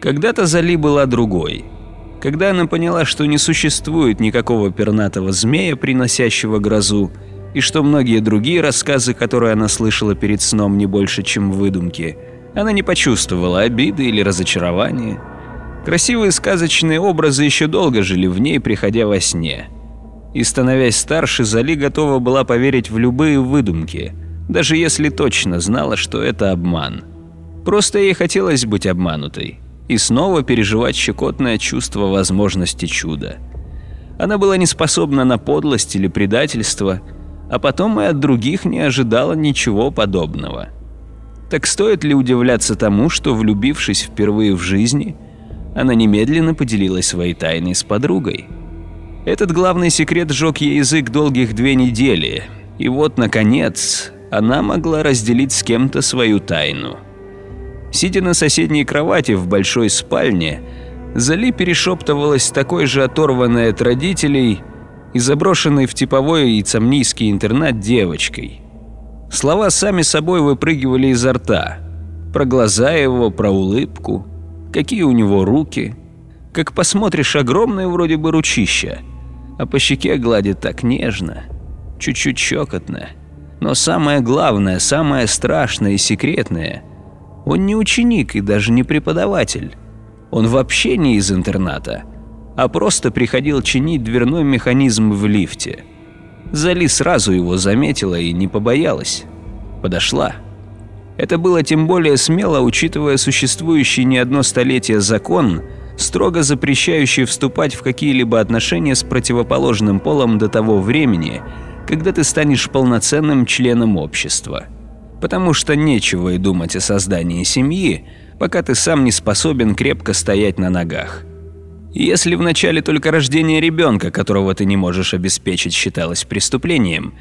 Когда-то Зали была другой. Когда она поняла, что не существует никакого пернатого змея, приносящего грозу, и что многие другие рассказы, которые она слышала перед сном, не больше, чем выдумки, она не почувствовала обиды или разочарования. Красивые сказочные образы еще долго жили в ней, приходя во сне. И становясь старше, Зали готова была поверить в любые выдумки, даже если точно знала, что это обман. Просто ей хотелось быть обманутой и снова переживать щекотное чувство возможности чуда. Она была не способна на подлость или предательство, а потом и от других не ожидала ничего подобного. Так стоит ли удивляться тому, что, влюбившись впервые в жизни, она немедленно поделилась своей тайной с подругой? Этот главный секрет сжег ей язык долгих две недели, и вот, наконец, она могла разделить с кем-то свою тайну – Сидя на соседней кровати в большой спальне, Зали перешептывалась такой же оторванной от родителей и заброшенной в типовой яйцамнийский интернат девочкой. Слова сами собой выпрыгивали изо рта. Про глаза его, про улыбку, какие у него руки. Как посмотришь, огромное вроде бы ручища, а по щеке гладит так нежно, чуть-чуть щекотно. Но самое главное, самое страшное и секретное – он не ученик и даже не преподаватель. Он вообще не из интерната, а просто приходил чинить дверной механизм в лифте. Зали сразу его заметила и не побоялась. Подошла. Это было тем более смело, учитывая существующий не одно столетие закон, строго запрещающий вступать в какие-либо отношения с противоположным полом до того времени, когда ты станешь полноценным членом общества потому что нечего и думать о создании семьи, пока ты сам не способен крепко стоять на ногах. Если в начале только рождение ребенка, которого ты не можешь обеспечить, считалось преступлением,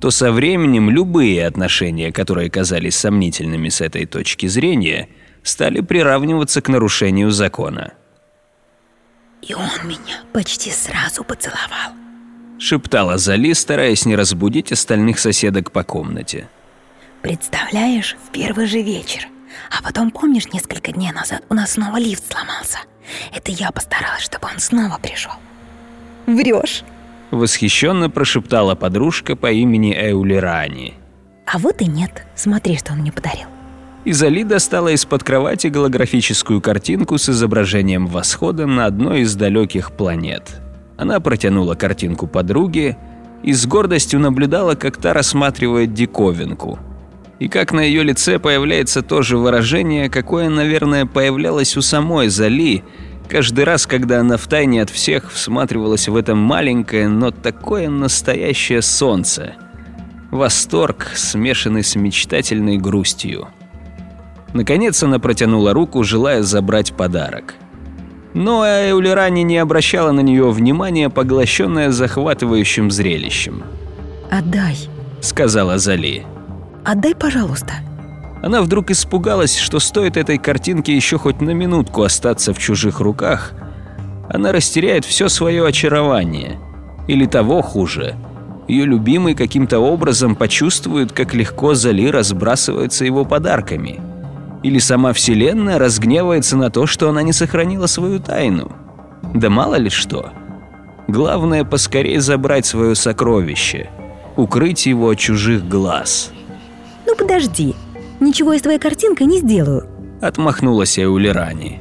то со временем любые отношения, которые казались сомнительными с этой точки зрения, стали приравниваться к нарушению закона. «И он меня почти сразу поцеловал», – шептала Зали, стараясь не разбудить остальных соседок по комнате. Представляешь, в первый же вечер. А потом, помнишь, несколько дней назад у нас снова лифт сломался? Это я постаралась, чтобы он снова пришел. Врешь? Восхищенно прошептала подружка по имени Эулирани. А вот и нет. Смотри, что он мне подарил. Изали достала из-под кровати голографическую картинку с изображением восхода на одной из далеких планет. Она протянула картинку подруге и с гордостью наблюдала, как та рассматривает диковинку – и как на ее лице появляется то же выражение, какое, наверное, появлялось у самой Зали, каждый раз, когда она втайне от всех всматривалась в это маленькое, но такое настоящее солнце. Восторг, смешанный с мечтательной грустью. Наконец она протянула руку, желая забрать подарок. Но Эулерани не обращала на нее внимания, поглощенная захватывающим зрелищем. «Отдай», — сказала Зали. Отдай, пожалуйста». Она вдруг испугалась, что стоит этой картинке еще хоть на минутку остаться в чужих руках, она растеряет все свое очарование. Или того хуже, ее любимый каким-то образом почувствует, как легко Зали разбрасывается его подарками. Или сама Вселенная разгневается на то, что она не сохранила свою тайну. Да мало ли что. Главное поскорее забрать свое сокровище, укрыть его от чужих глаз. «Ну подожди, ничего из твоей картинкой не сделаю», – отмахнулась Эулерани.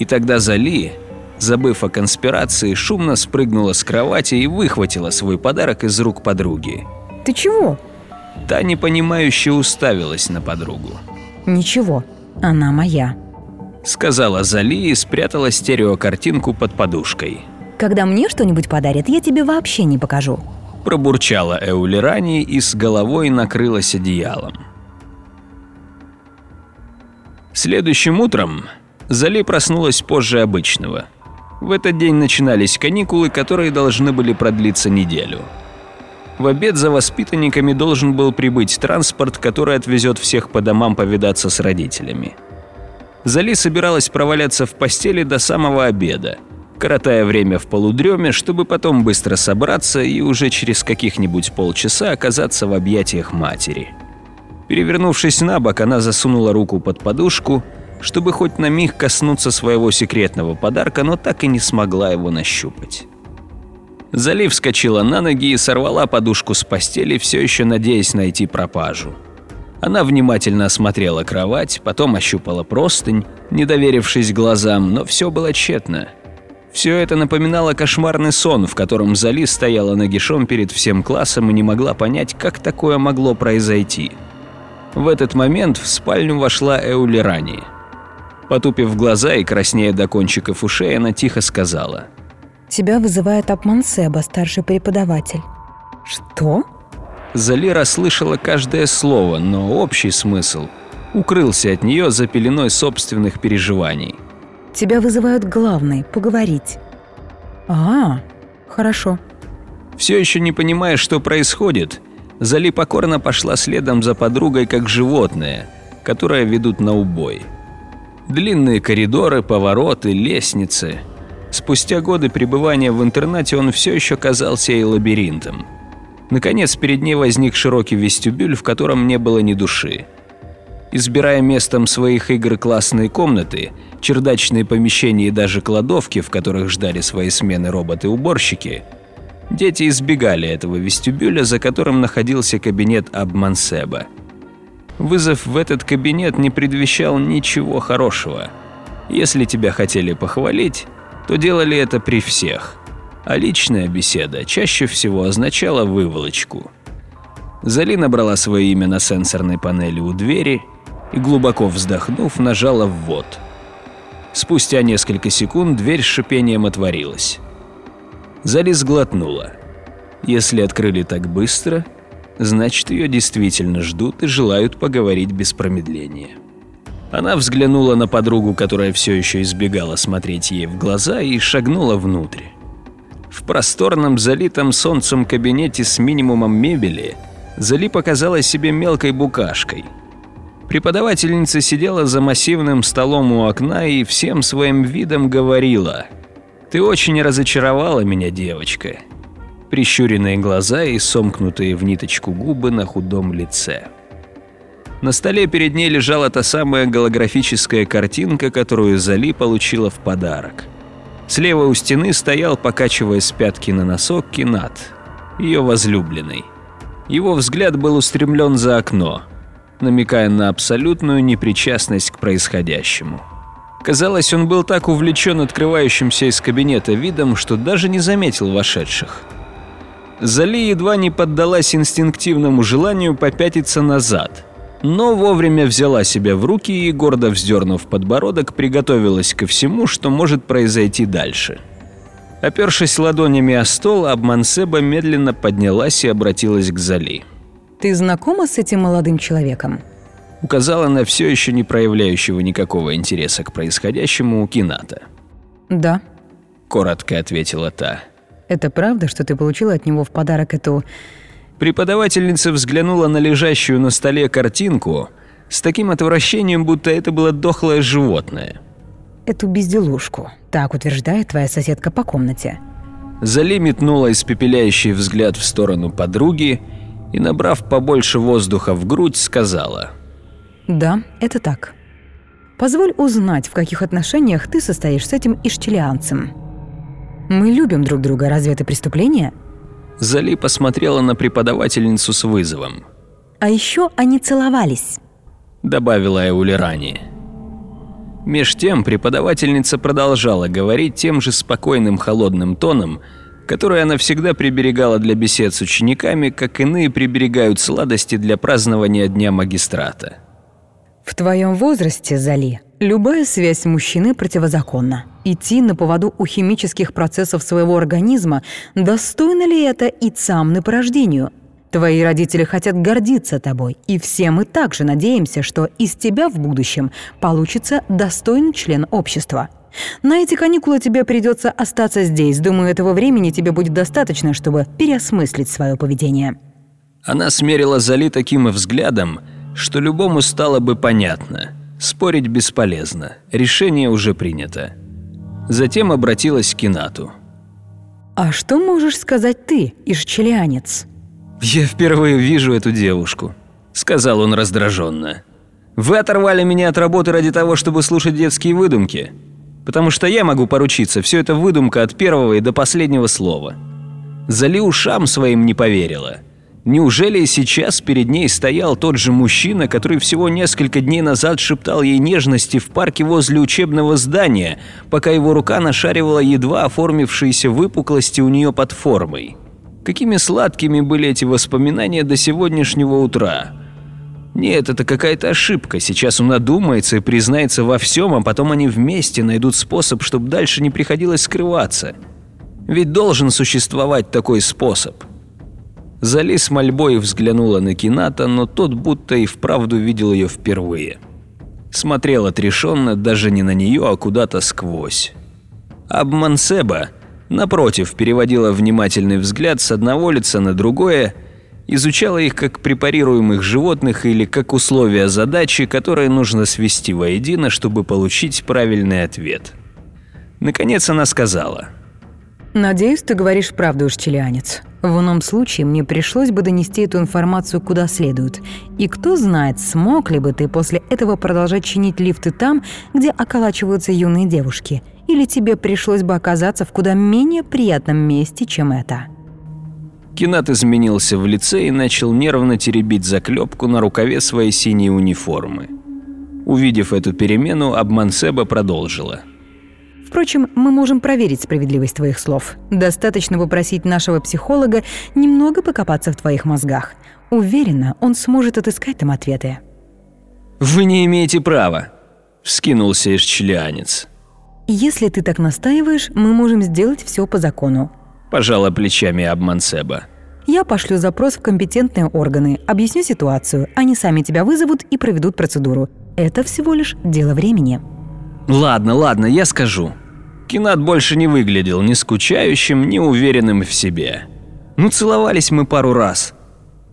И тогда Зали, забыв о конспирации, шумно спрыгнула с кровати и выхватила свой подарок из рук подруги. «Ты чего?» Та непонимающе уставилась на подругу. «Ничего, она моя», – сказала Зали и спрятала стереокартинку под подушкой. «Когда мне что-нибудь подарят, я тебе вообще не покажу», пробурчала Эулерани и с головой накрылась одеялом. Следующим утром Зали проснулась позже обычного. В этот день начинались каникулы, которые должны были продлиться неделю. В обед за воспитанниками должен был прибыть транспорт, который отвезет всех по домам повидаться с родителями. Зали собиралась проваляться в постели до самого обеда – коротая время в полудреме, чтобы потом быстро собраться и уже через каких-нибудь полчаса оказаться в объятиях матери. Перевернувшись на бок, она засунула руку под подушку, чтобы хоть на миг коснуться своего секретного подарка, но так и не смогла его нащупать. Залив вскочила на ноги и сорвала подушку с постели, все еще надеясь найти пропажу. Она внимательно осмотрела кровать, потом ощупала простынь, не доверившись глазам, но все было тщетно. Все это напоминало кошмарный сон, в котором Зали стояла нагишом перед всем классом и не могла понять, как такое могло произойти. В этот момент в спальню вошла Эулерани. Потупив глаза и краснея до кончиков ушей, она тихо сказала. «Тебя вызывает Апмансеба, старший преподаватель». «Что?» Зали расслышала каждое слово, но общий смысл укрылся от нее за пеленой собственных переживаний. «Тебя вызывают главный, поговорить». «А, хорошо». Все еще не понимая, что происходит, Зали покорно пошла следом за подругой как животное, которое ведут на убой. Длинные коридоры, повороты, лестницы. Спустя годы пребывания в интернате он все еще казался ей лабиринтом. Наконец, перед ней возник широкий вестибюль, в котором не было ни души. Избирая местом своих игр классные комнаты, чердачные помещения и даже кладовки, в которых ждали свои смены роботы-уборщики, дети избегали этого вестибюля, за которым находился кабинет Абмансеба. Вызов в этот кабинет не предвещал ничего хорошего. Если тебя хотели похвалить, то делали это при всех – а личная беседа чаще всего означала выволочку. Зали набрала свое имя на сенсорной панели у двери и, глубоко вздохнув, нажала «ввод». Спустя несколько секунд дверь с шипением отворилась. Зали сглотнула. Если открыли так быстро, значит ее действительно ждут и желают поговорить без промедления. Она взглянула на подругу, которая все еще избегала смотреть ей в глаза, и шагнула внутрь. В просторном, залитом солнцем кабинете с минимумом мебели Зали показала себе мелкой букашкой. Преподавательница сидела за массивным столом у окна и всем своим видом говорила «Ты очень разочаровала меня, девочка». Прищуренные глаза и сомкнутые в ниточку губы на худом лице. На столе перед ней лежала та самая голографическая картинка, которую Зали получила в подарок – Слева у стены стоял, покачиваясь с пятки на носок, Кинат, ее возлюбленный. Его взгляд был устремлен за окно, намекая на абсолютную непричастность к происходящему. Казалось, он был так увлечен открывающимся из кабинета видом, что даже не заметил вошедших. Зали едва не поддалась инстинктивному желанию попятиться назад – но вовремя взяла себя в руки и, гордо вздернув подбородок, приготовилась ко всему, что может произойти дальше. Опершись ладонями о стол, Абмансеба медленно поднялась и обратилась к Зали. «Ты знакома с этим молодым человеком?» Указала на все еще не проявляющего никакого интереса к происходящему у Кината. «Да», – коротко ответила та. «Это правда, что ты получила от него в подарок эту Преподавательница взглянула на лежащую на столе картинку с таким отвращением, будто это было дохлое животное. «Эту безделушку», так утверждает твоя соседка по комнате. Зали метнула испепеляющий взгляд в сторону подруги и, набрав побольше воздуха в грудь, сказала. «Да, это так. Позволь узнать, в каких отношениях ты состоишь с этим иштелианцем. Мы любим друг друга, разве это преступление?» Зали посмотрела на преподавательницу с вызовом. «А еще они целовались», – добавила Эулерани. Меж тем преподавательница продолжала говорить тем же спокойным холодным тоном, который она всегда приберегала для бесед с учениками, как иные приберегают сладости для празднования Дня магистрата. В твоем возрасте, Зали, любая связь мужчины противозаконна. Идти на поводу у химических процессов своего организма, достойно ли это и самны по рождению? Твои родители хотят гордиться тобой, и все мы также надеемся, что из тебя в будущем получится достойный член общества. На эти каникулы тебе придется остаться здесь. Думаю, этого времени тебе будет достаточно, чтобы переосмыслить свое поведение. Она смерила Зали таким взглядом, что любому стало бы понятно. Спорить бесполезно, решение уже принято. Затем обратилась к Кинату. «А что можешь сказать ты, ишчелианец?» «Я впервые вижу эту девушку», — сказал он раздраженно. Вы оторвали меня от работы ради того, чтобы слушать детские выдумки. Потому что я могу поручиться, все это выдумка от первого и до последнего слова. Зали ушам своим не поверила. Неужели сейчас перед ней стоял тот же мужчина, который всего несколько дней назад шептал ей нежности в парке возле учебного здания, пока его рука нашаривала едва оформившиеся выпуклости у нее под формой? Какими сладкими были эти воспоминания до сегодняшнего утра? Нет, это какая-то ошибка. Сейчас он надумается и признается во всем, а потом они вместе найдут способ, чтобы дальше не приходилось скрываться. Ведь должен существовать такой способ. Зали с мольбой взглянула на Кината, но тот будто и вправду видел ее впервые. Смотрел отрешенно даже не на нее, а куда-то сквозь. Абмансеба, напротив, переводила внимательный взгляд с одного лица на другое, изучала их как препарируемых животных или как условия задачи, которые нужно свести воедино, чтобы получить правильный ответ. Наконец она сказала – «Надеюсь, ты говоришь правду, Ушчелианец. В ином случае мне пришлось бы донести эту информацию куда следует. И кто знает, смог ли бы ты после этого продолжать чинить лифты там, где околачиваются юные девушки, или тебе пришлось бы оказаться в куда менее приятном месте, чем это». Кинат изменился в лице и начал нервно теребить заклепку на рукаве своей синей униформы. Увидев эту перемену, Абмансеба продолжила – Впрочем, мы можем проверить справедливость твоих слов. Достаточно попросить нашего психолога немного покопаться в твоих мозгах. Уверена, он сможет отыскать там ответы. «Вы не имеете права», – вскинулся ишчлянец. «Если ты так настаиваешь, мы можем сделать все по закону», – пожала плечами Абмансеба. «Я пошлю запрос в компетентные органы, объясню ситуацию, они сами тебя вызовут и проведут процедуру. Это всего лишь дело времени». «Ладно, ладно, я скажу», Кинат больше не выглядел ни скучающим, ни уверенным в себе. Ну, целовались мы пару раз.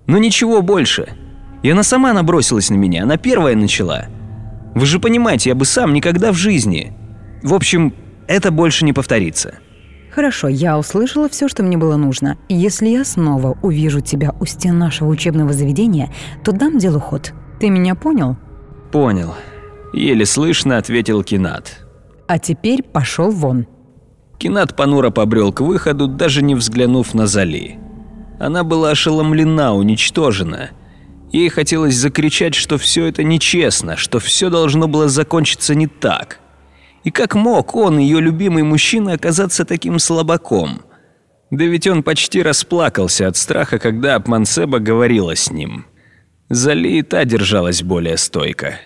Но ничего больше. И она сама набросилась на меня, она первая начала. Вы же понимаете, я бы сам никогда в жизни. В общем, это больше не повторится. Хорошо, я услышала все, что мне было нужно. Если я снова увижу тебя у стен нашего учебного заведения, то дам делу ход. Ты меня понял? Понял. Еле слышно ответил Кинат. А теперь пошел вон. Кинат понуро побрел к выходу, даже не взглянув на Зали. Она была ошеломлена, уничтожена. Ей хотелось закричать, что все это нечестно, что все должно было закончиться не так. И как мог он, ее любимый мужчина, оказаться таким слабаком? Да ведь он почти расплакался от страха, когда Апмансеба говорила с ним. Зали и та держалась более стойко.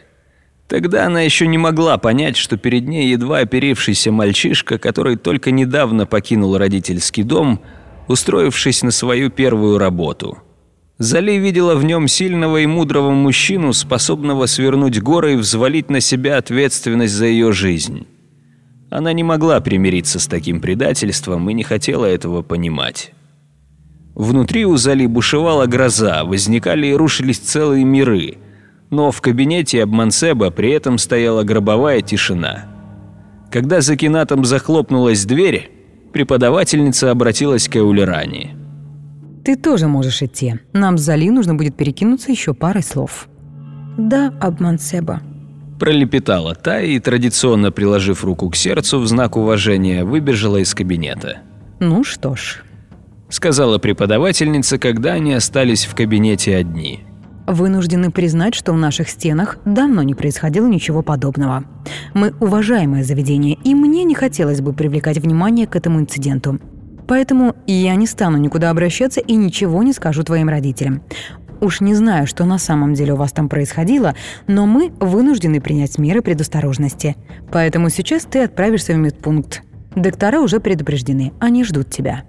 Тогда она еще не могла понять, что перед ней едва оперившийся мальчишка, который только недавно покинул родительский дом, устроившись на свою первую работу. Зали видела в нем сильного и мудрого мужчину, способного свернуть горы и взвалить на себя ответственность за ее жизнь. Она не могла примириться с таким предательством и не хотела этого понимать. Внутри у Зали бушевала гроза, возникали и рушились целые миры – но в кабинете Абмансеба при этом стояла гробовая тишина. Когда за кинатом захлопнулась дверь, преподавательница обратилась к Эулеране. «Ты тоже можешь идти. Нам с Зали нужно будет перекинуться еще парой слов». «Да, Абмансеба», Пролепетала та и, традиционно приложив руку к сердцу в знак уважения, выбежала из кабинета. «Ну что ж», — сказала преподавательница, когда они остались в кабинете одни. Вынуждены признать, что в наших стенах давно не происходило ничего подобного. Мы уважаемое заведение, и мне не хотелось бы привлекать внимание к этому инциденту. Поэтому я не стану никуда обращаться и ничего не скажу твоим родителям. Уж не знаю, что на самом деле у вас там происходило, но мы вынуждены принять меры предосторожности. Поэтому сейчас ты отправишься в медпункт. Доктора уже предупреждены, они ждут тебя.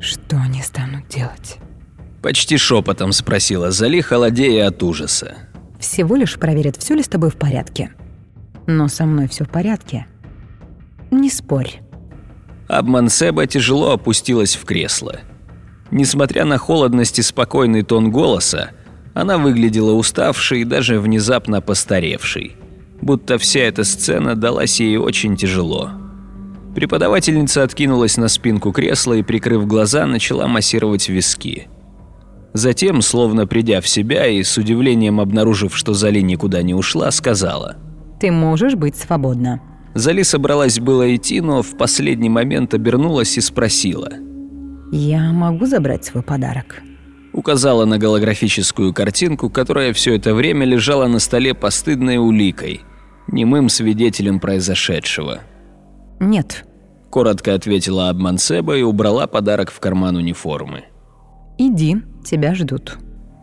Что они станут делать? Почти шепотом спросила Зали, холодея от ужаса. Всего лишь проверят, все ли с тобой в порядке. Но со мной все в порядке. Не спорь. Абмансеба тяжело опустилась в кресло. Несмотря на холодность и спокойный тон голоса, она выглядела уставшей и даже внезапно постаревшей. Будто вся эта сцена далась ей очень тяжело. Преподавательница откинулась на спинку кресла и, прикрыв глаза, начала массировать виски. Затем, словно придя в себя и с удивлением обнаружив, что Зали никуда не ушла, сказала. «Ты можешь быть свободна». Зали собралась было идти, но в последний момент обернулась и спросила. «Я могу забрать свой подарок?» Указала на голографическую картинку, которая все это время лежала на столе постыдной уликой, немым свидетелем произошедшего. «Нет», – коротко ответила Абмансеба и убрала подарок в карман униформы. «Иди, тебя ждут».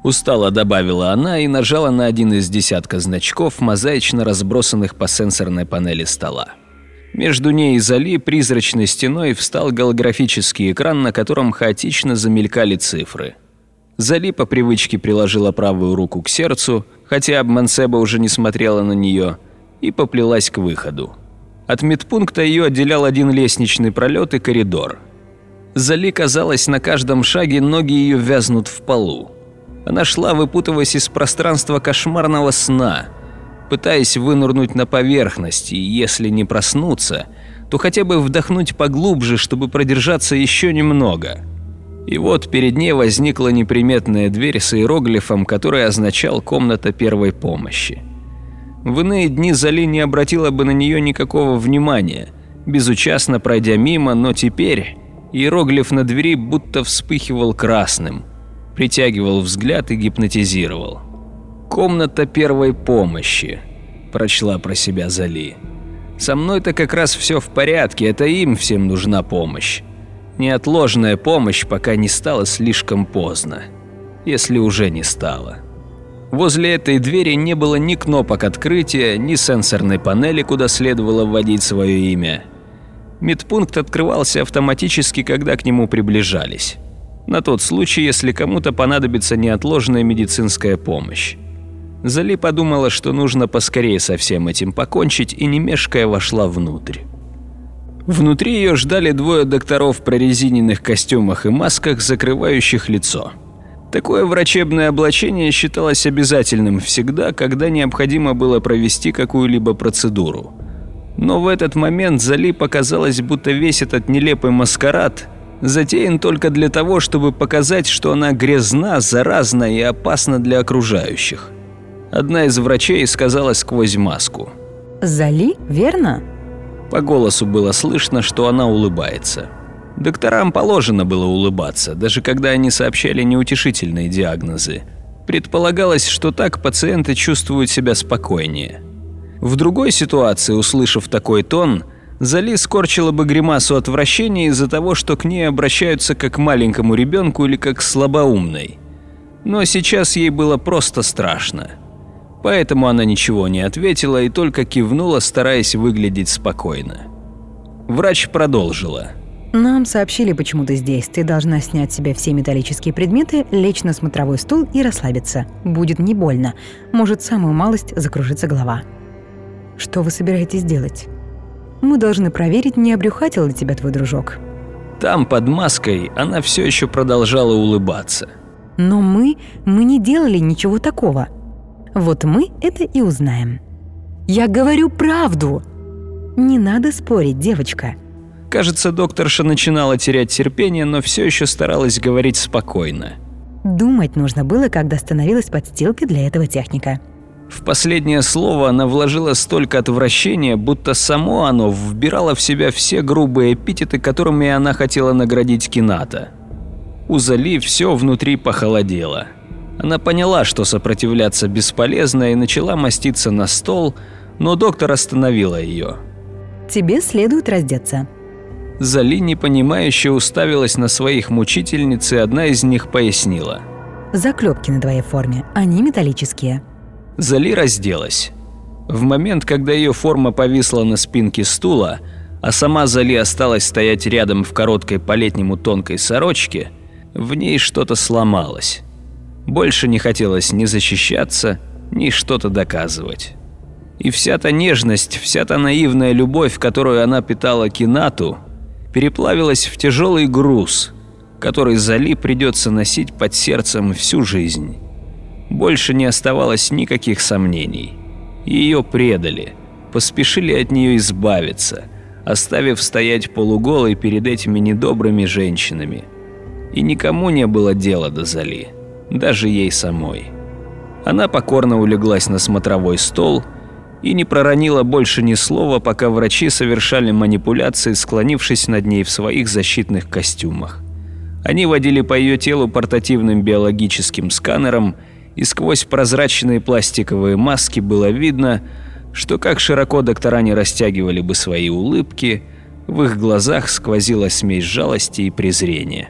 Устало добавила она и нажала на один из десятка значков, мозаично разбросанных по сенсорной панели стола. Между ней и Зали призрачной стеной встал голографический экран, на котором хаотично замелькали цифры. Зали по привычке приложила правую руку к сердцу, хотя Абмансеба уже не смотрела на нее, и поплелась к выходу. От медпункта ее отделял один лестничный пролет и коридор. Зали казалось, на каждом шаге ноги ее вязнут в полу. Она шла, выпутываясь из пространства кошмарного сна, пытаясь вынырнуть на поверхность и, если не проснуться, то хотя бы вдохнуть поглубже, чтобы продержаться еще немного. И вот перед ней возникла неприметная дверь с иероглифом, который означал «комната первой помощи». В иные дни Зали не обратила бы на нее никакого внимания, безучастно пройдя мимо, но теперь иероглиф на двери будто вспыхивал красным, притягивал взгляд и гипнотизировал. «Комната первой помощи», – прочла про себя Зали. «Со мной-то как раз все в порядке, это им всем нужна помощь. Неотложная помощь, пока не стало слишком поздно. Если уже не стало». Возле этой двери не было ни кнопок открытия, ни сенсорной панели, куда следовало вводить свое имя. Медпункт открывался автоматически, когда к нему приближались. На тот случай, если кому-то понадобится неотложная медицинская помощь. Зали подумала, что нужно поскорее со всем этим покончить, и не мешкая вошла внутрь. Внутри ее ждали двое докторов в прорезиненных костюмах и масках, закрывающих лицо. Такое врачебное облачение считалось обязательным всегда, когда необходимо было провести какую-либо процедуру. Но в этот момент Зали показалось, будто весь этот нелепый маскарад затеян только для того, чтобы показать, что она грязна, заразна и опасна для окружающих. Одна из врачей сказала сквозь маску. «Зали, верно?» По голосу было слышно, что она улыбается. Докторам положено было улыбаться, даже когда они сообщали неутешительные диагнозы. Предполагалось, что так пациенты чувствуют себя спокойнее. В другой ситуации, услышав такой тон, Зали скорчила бы гримасу отвращения из-за того, что к ней обращаются как к маленькому ребенку или как к слабоумной. Но сейчас ей было просто страшно. Поэтому она ничего не ответила и только кивнула, стараясь выглядеть спокойно. Врач продолжила. Нам сообщили, почему ты здесь. Ты должна снять с себя все металлические предметы, лечь на смотровой стул и расслабиться. Будет не больно. Может, самую малость закружится голова. Что вы собираетесь делать? Мы должны проверить, не обрюхатил ли тебя твой дружок. Там, под маской, она все еще продолжала улыбаться. Но мы, мы не делали ничего такого. Вот мы это и узнаем. Я говорю правду. Не надо спорить, девочка. Кажется, докторша начинала терять терпение, но все еще старалась говорить спокойно. Думать нужно было, когда становилась подстилкой для этого техника. В последнее слово она вложила столько отвращения, будто само оно вбирало в себя все грубые эпитеты, которыми она хотела наградить Кината. У Зали все внутри похолодело. Она поняла, что сопротивляться бесполезно и начала маститься на стол, но доктор остановила ее. «Тебе следует раздеться», Зали непонимающе уставилась на своих мучительниц, и одна из них пояснила. «Заклепки на твоей форме, они металлические». Зали разделась. В момент, когда ее форма повисла на спинке стула, а сама Зали осталась стоять рядом в короткой по-летнему тонкой сорочке, в ней что-то сломалось. Больше не хотелось ни защищаться, ни что-то доказывать. И вся та нежность, вся та наивная любовь, которую она питала Кинату, переплавилась в тяжелый груз, который Зали придется носить под сердцем всю жизнь. Больше не оставалось никаких сомнений. Ее предали, поспешили от нее избавиться, оставив стоять полуголой перед этими недобрыми женщинами. И никому не было дела до Зали. даже ей самой. Она покорно улеглась на смотровой стол и не проронила больше ни слова, пока врачи совершали манипуляции, склонившись над ней в своих защитных костюмах. Они водили по ее телу портативным биологическим сканером, и сквозь прозрачные пластиковые маски было видно, что как широко доктора не растягивали бы свои улыбки, в их глазах сквозила смесь жалости и презрения.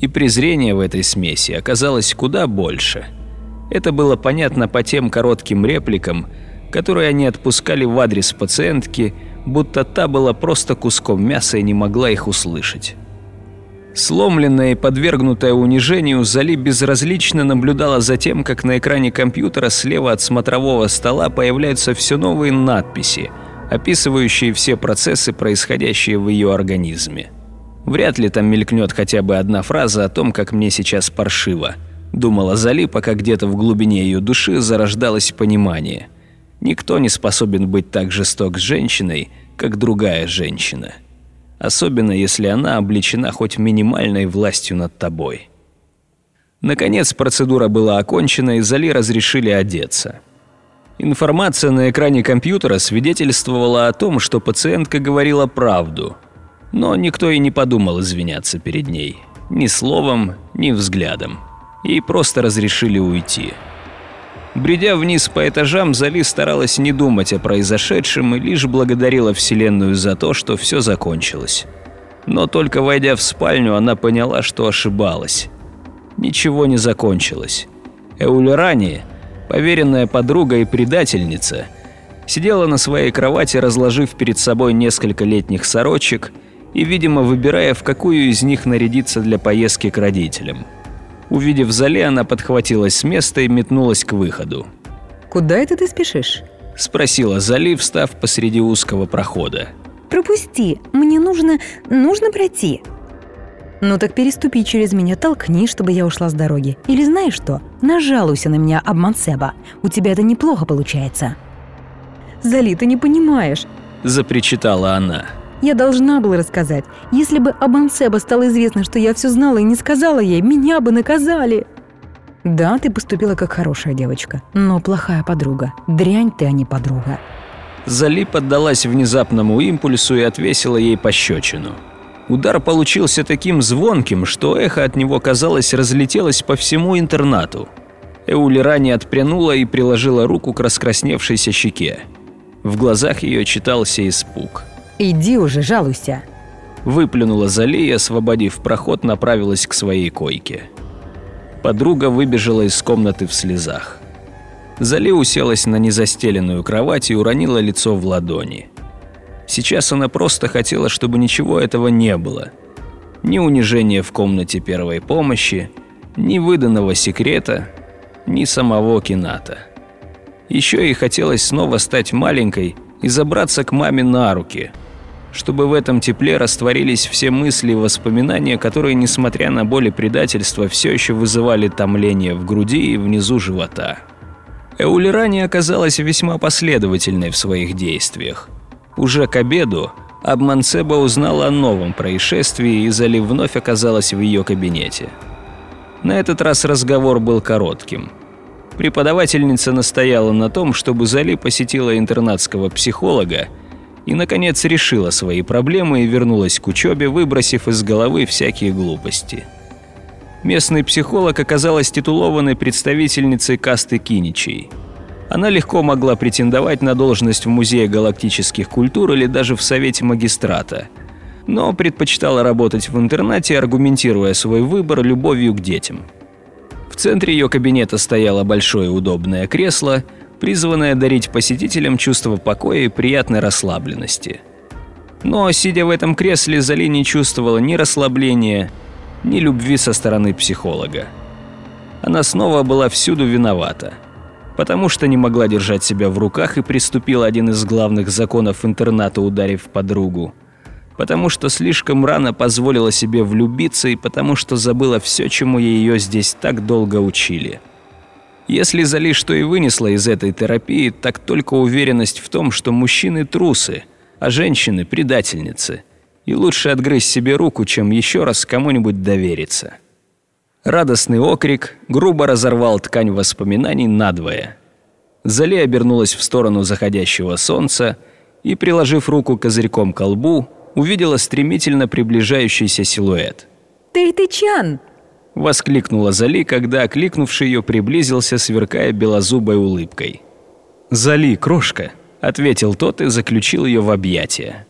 И презрение в этой смеси оказалось куда больше. Это было понятно по тем коротким репликам, которые они отпускали в адрес пациентки, будто та была просто куском мяса и не могла их услышать. Сломленная и подвергнутая унижению, Зали безразлично наблюдала за тем, как на экране компьютера слева от смотрового стола появляются все новые надписи, описывающие все процессы, происходящие в ее организме. Вряд ли там мелькнет хотя бы одна фраза о том, как мне сейчас паршиво. Думала Зали, пока где-то в глубине ее души зарождалось понимание. Никто не способен быть так жесток с женщиной, как другая женщина особенно если она обличена хоть минимальной властью над тобой. Наконец процедура была окончена и Зали разрешили одеться. Информация на экране компьютера свидетельствовала о том, что пациентка говорила правду, но никто и не подумал извиняться перед ней. Ни словом, ни взглядом. Ей просто разрешили уйти. Бредя вниз по этажам, Зали старалась не думать о произошедшем и лишь благодарила Вселенную за то, что все закончилось. Но только войдя в спальню, она поняла, что ошибалась. Ничего не закончилось. Эулерани, поверенная подруга и предательница, сидела на своей кровати, разложив перед собой несколько летних сорочек и, видимо, выбирая, в какую из них нарядиться для поездки к родителям. Увидев Зале, она подхватилась с места и метнулась к выходу. «Куда это ты спешишь?» – спросила Зали, встав посреди узкого прохода. «Пропусти, мне нужно... нужно пройти». «Ну так переступи через меня, толкни, чтобы я ушла с дороги. Или знаешь что? Нажалуйся на меня, обман Себа. У тебя это неплохо получается». «Зали, ты не понимаешь», – запричитала она. Я должна была рассказать. Если бы об Ансеба стало известно, что я все знала и не сказала ей, меня бы наказали. Да, ты поступила как хорошая девочка, но плохая подруга. Дрянь ты, а не подруга. Зали поддалась внезапному импульсу и отвесила ей пощечину. Удар получился таким звонким, что эхо от него, казалось, разлетелось по всему интернату. Эулерани отпрянула и приложила руку к раскрасневшейся щеке. В глазах ее читался испуг. «Иди уже, жалуйся!» Выплюнула Зали и, освободив проход, направилась к своей койке. Подруга выбежала из комнаты в слезах. Зали уселась на незастеленную кровать и уронила лицо в ладони. Сейчас она просто хотела, чтобы ничего этого не было. Ни унижения в комнате первой помощи, ни выданного секрета, ни самого Кината. Еще ей хотелось снова стать маленькой и забраться к маме на руки – чтобы в этом тепле растворились все мысли и воспоминания, которые, несмотря на боль и предательство, все еще вызывали томление в груди и внизу живота. Эулерани оказалась весьма последовательной в своих действиях. Уже к обеду Абмансеба узнала о новом происшествии, и Зали вновь оказалась в ее кабинете. На этот раз разговор был коротким. Преподавательница настояла на том, чтобы Зали посетила интернатского психолога и, наконец, решила свои проблемы и вернулась к учебе, выбросив из головы всякие глупости. Местный психолог оказалась титулованной представительницей касты Киничей. Она легко могла претендовать на должность в Музее галактических культур или даже в Совете магистрата, но предпочитала работать в интернате, аргументируя свой выбор любовью к детям. В центре ее кабинета стояло большое удобное кресло – призванная дарить посетителям чувство покоя и приятной расслабленности. Но, сидя в этом кресле, Зали не чувствовала ни расслабления, ни любви со стороны психолога. Она снова была всюду виновата, потому что не могла держать себя в руках и приступила один из главных законов интерната, ударив подругу. Потому что слишком рано позволила себе влюбиться и потому что забыла все, чему ее здесь так долго учили. Если Зали что и вынесла из этой терапии, так только уверенность в том, что мужчины трусы, а женщины предательницы. И лучше отгрызть себе руку, чем еще раз кому-нибудь довериться. Радостный окрик грубо разорвал ткань воспоминаний надвое. Зали обернулась в сторону заходящего солнца и, приложив руку козырьком к лбу, увидела стремительно приближающийся силуэт. «Ты, ты, Чан!» – воскликнула Зали, когда окликнувший ее приблизился, сверкая белозубой улыбкой. «Зали, крошка!» – ответил тот и заключил ее в объятия.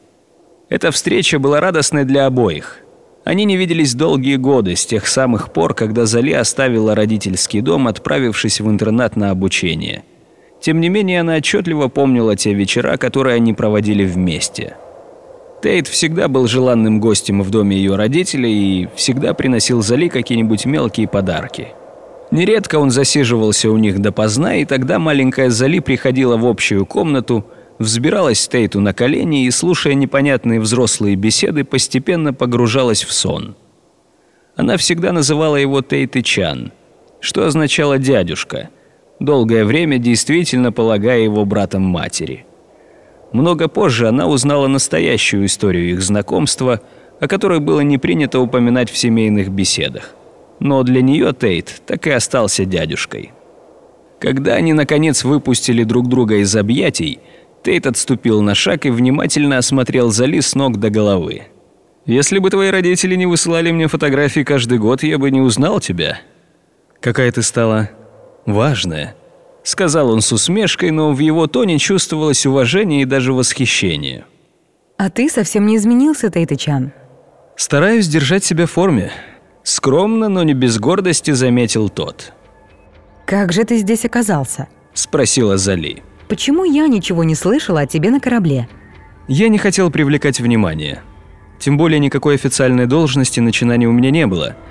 Эта встреча была радостной для обоих. Они не виделись долгие годы, с тех самых пор, когда Зали оставила родительский дом, отправившись в интернат на обучение. Тем не менее, она отчетливо помнила те вечера, которые они проводили вместе – Тейт всегда был желанным гостем в доме ее родителей и всегда приносил Зали какие-нибудь мелкие подарки. Нередко он засиживался у них допоздна, и тогда маленькая Зали приходила в общую комнату, взбиралась Тейту на колени и, слушая непонятные взрослые беседы, постепенно погружалась в сон. Она всегда называла его Тейт и Чан, что означало «дядюшка», долгое время действительно полагая его братом матери – много позже она узнала настоящую историю их знакомства, о которой было не принято упоминать в семейных беседах. Но для нее Тейт так и остался дядюшкой. Когда они наконец выпустили друг друга из объятий, Тейт отступил на шаг и внимательно осмотрел Зали с ног до головы. «Если бы твои родители не высылали мне фотографии каждый год, я бы не узнал тебя. Какая ты стала важная», сказал он с усмешкой, но в его тоне чувствовалось уважение и даже восхищение. А ты совсем не изменился, Тейта-чан. Стараюсь держать себя в форме. Скромно, но не без гордости заметил тот. Как же ты здесь оказался? Спросила Зали. Почему я ничего не слышала о тебе на корабле? Я не хотел привлекать внимание. Тем более никакой официальной должности начинания у меня не было –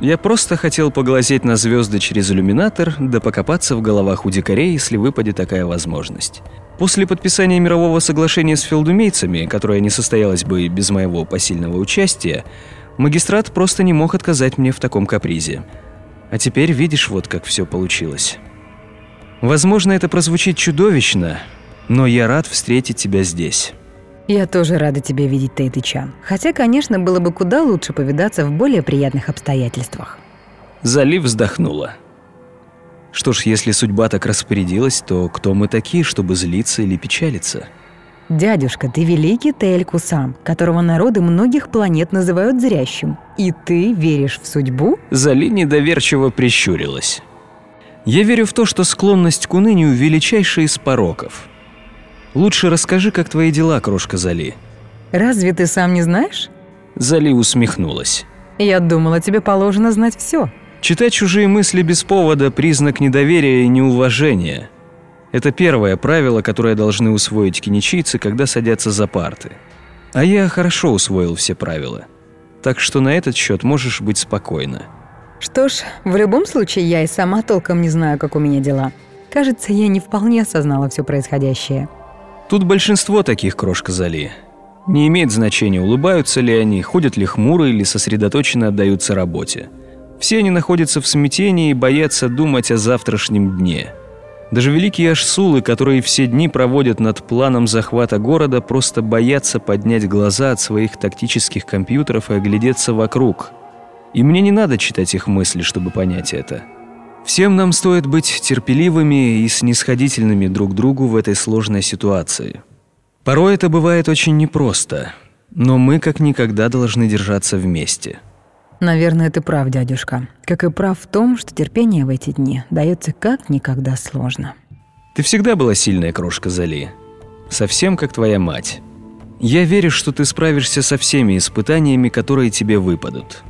я просто хотел поглазеть на звезды через иллюминатор, да покопаться в головах у дикарей, если выпадет такая возможность. После подписания мирового соглашения с филдумейцами, которое не состоялось бы без моего посильного участия, магистрат просто не мог отказать мне в таком капризе. А теперь видишь вот как все получилось. Возможно, это прозвучит чудовищно, но я рад встретить тебя здесь. Я тоже рада тебя видеть, Тейты Чан. Хотя, конечно, было бы куда лучше повидаться в более приятных обстоятельствах. Зали вздохнула. Что ж, если судьба так распорядилась, то кто мы такие, чтобы злиться или печалиться? Дядюшка, ты великий Тейль Кусам, которого народы многих планет называют зрящим. И ты веришь в судьбу? Зали недоверчиво прищурилась. Я верю в то, что склонность к унынию – величайший из пороков – Лучше расскажи, как твои дела, крошка Зали. Разве ты сам не знаешь? Зали усмехнулась. Я думала, тебе положено знать все. Читать чужие мысли без повода – признак недоверия и неуважения. Это первое правило, которое должны усвоить киничийцы, когда садятся за парты. А я хорошо усвоил все правила. Так что на этот счет можешь быть спокойна. Что ж, в любом случае я и сама толком не знаю, как у меня дела. Кажется, я не вполне осознала все происходящее. Тут большинство таких крошка Зали. Не имеет значения, улыбаются ли они, ходят ли хмуро или сосредоточенно отдаются работе. Все они находятся в смятении и боятся думать о завтрашнем дне. Даже великие ашсулы, которые все дни проводят над планом захвата города, просто боятся поднять глаза от своих тактических компьютеров и оглядеться вокруг. И мне не надо читать их мысли, чтобы понять это. Всем нам стоит быть терпеливыми и снисходительными друг другу в этой сложной ситуации. Порой это бывает очень непросто, но мы как никогда должны держаться вместе. Наверное, ты прав, дядюшка. Как и прав в том, что терпение в эти дни дается как никогда сложно. Ты всегда была сильная крошка Зали. Совсем как твоя мать. Я верю, что ты справишься со всеми испытаниями, которые тебе выпадут.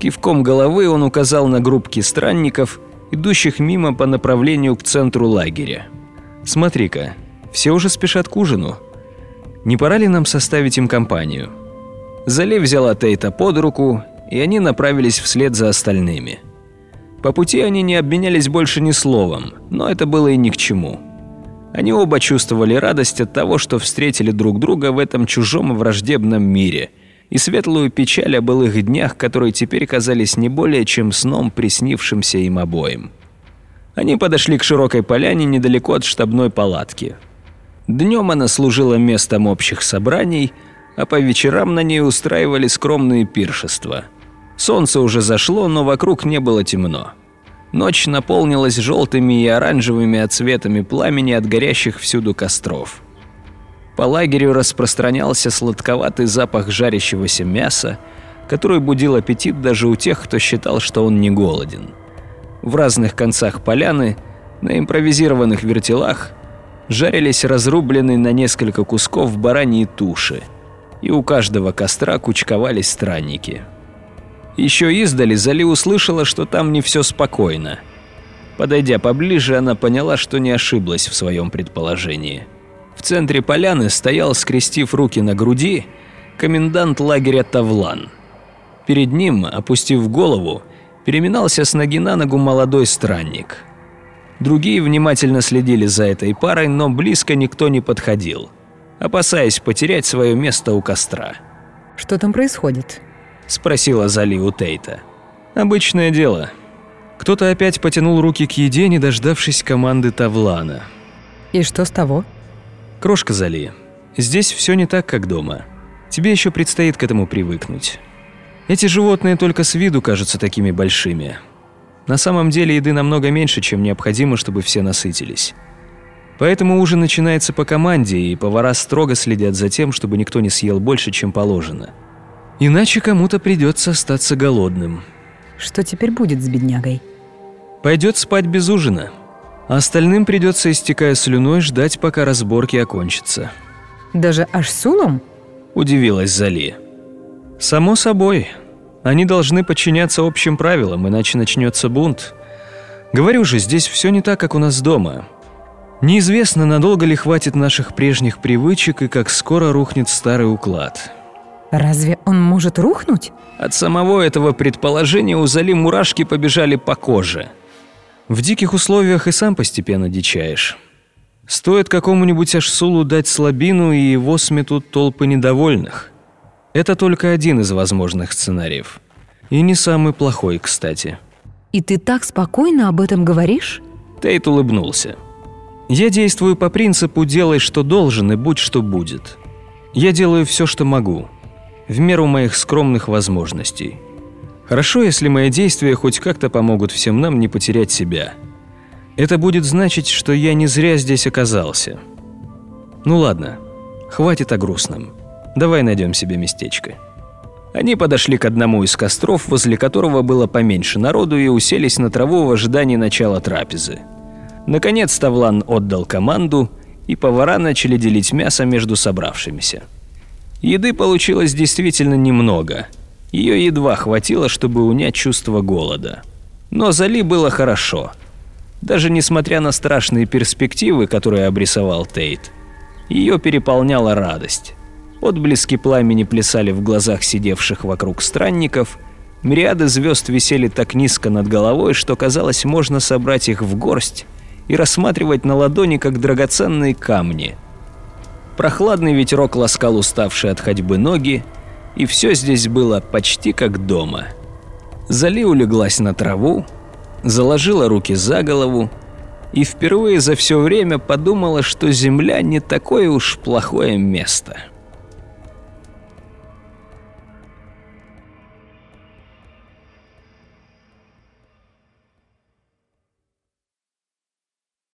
Кивком головы он указал на группки странников, идущих мимо по направлению к центру лагеря. «Смотри-ка, все уже спешат к ужину. Не пора ли нам составить им компанию?» Зале взяла Тейта под руку, и они направились вслед за остальными. По пути они не обменялись больше ни словом, но это было и ни к чему. Они оба чувствовали радость от того, что встретили друг друга в этом чужом враждебном мире – и светлую печаль о былых днях, которые теперь казались не более чем сном, приснившимся им обоим. Они подошли к широкой поляне недалеко от штабной палатки. Днем она служила местом общих собраний, а по вечерам на ней устраивали скромные пиршества. Солнце уже зашло, но вокруг не было темно. Ночь наполнилась желтыми и оранжевыми отцветами пламени от горящих всюду костров. По лагерю распространялся сладковатый запах жарящегося мяса, который будил аппетит даже у тех, кто считал, что он не голоден. В разных концах поляны, на импровизированных вертелах, жарились разрубленные на несколько кусков бараньи туши, и у каждого костра кучковались странники. Еще издали Зали услышала, что там не все спокойно. Подойдя поближе, она поняла, что не ошиблась в своем предположении. В центре поляны стоял, скрестив руки на груди, комендант лагеря Тавлан. Перед ним, опустив голову, переминался с ноги на ногу молодой странник. Другие внимательно следили за этой парой, но близко никто не подходил, опасаясь потерять свое место у костра. Что там происходит? спросила Зали у Тейта. Обычное дело. Кто-то опять потянул руки к еде, не дождавшись команды Тавлана. И что с того? Крошка Зали, здесь все не так, как дома. Тебе еще предстоит к этому привыкнуть. Эти животные только с виду кажутся такими большими. На самом деле еды намного меньше, чем необходимо, чтобы все насытились. Поэтому ужин начинается по команде, и повара строго следят за тем, чтобы никто не съел больше, чем положено – Иначе кому-то придется остаться голодным. Что теперь будет с беднягой? Пойдет спать без ужина. А остальным придется, истекая слюной, ждать, пока разборки окончатся. Даже аж сулом? Удивилась Зали. Само собой. Они должны подчиняться общим правилам, иначе начнется бунт. Говорю же, здесь все не так, как у нас дома. Неизвестно, надолго ли хватит наших прежних привычек и как скоро рухнет старый уклад. Разве он может рухнуть? От самого этого предположения у Зали мурашки побежали по коже. В диких условиях и сам постепенно дичаешь. Стоит какому-нибудь Ашсулу дать слабину, и его сметут толпы недовольных. Это только один из возможных сценариев. И не самый плохой, кстати. И ты так спокойно об этом говоришь? Тейт улыбнулся. Я действую по принципу «делай, что должен, и будь, что будет». Я делаю все, что могу в меру моих скромных возможностей. Хорошо, если мои действия хоть как-то помогут всем нам не потерять себя. Это будет значить, что я не зря здесь оказался. Ну ладно, хватит о грустном. Давай найдем себе местечко. Они подошли к одному из костров, возле которого было поменьше народу, и уселись на траву в ожидании начала трапезы. Наконец Тавлан отдал команду, и повара начали делить мясо между собравшимися. Еды получилось действительно немного. Ее едва хватило, чтобы унять чувство голода. Но Зали было хорошо. Даже несмотря на страшные перспективы, которые обрисовал Тейт, ее переполняла радость. Отблески пламени плясали в глазах сидевших вокруг странников, мириады звезд висели так низко над головой, что казалось, можно собрать их в горсть и рассматривать на ладони как драгоценные камни – Прохладный ветерок ласкал уставшие от ходьбы ноги, и все здесь было почти как дома. Зали улеглась на траву, заложила руки за голову и впервые за все время подумала, что земля не такое уж плохое место.